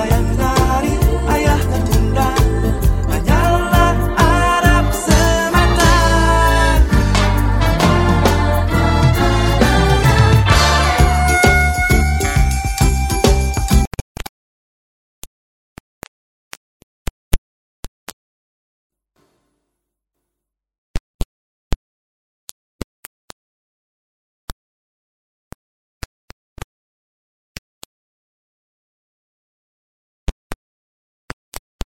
kasih sayang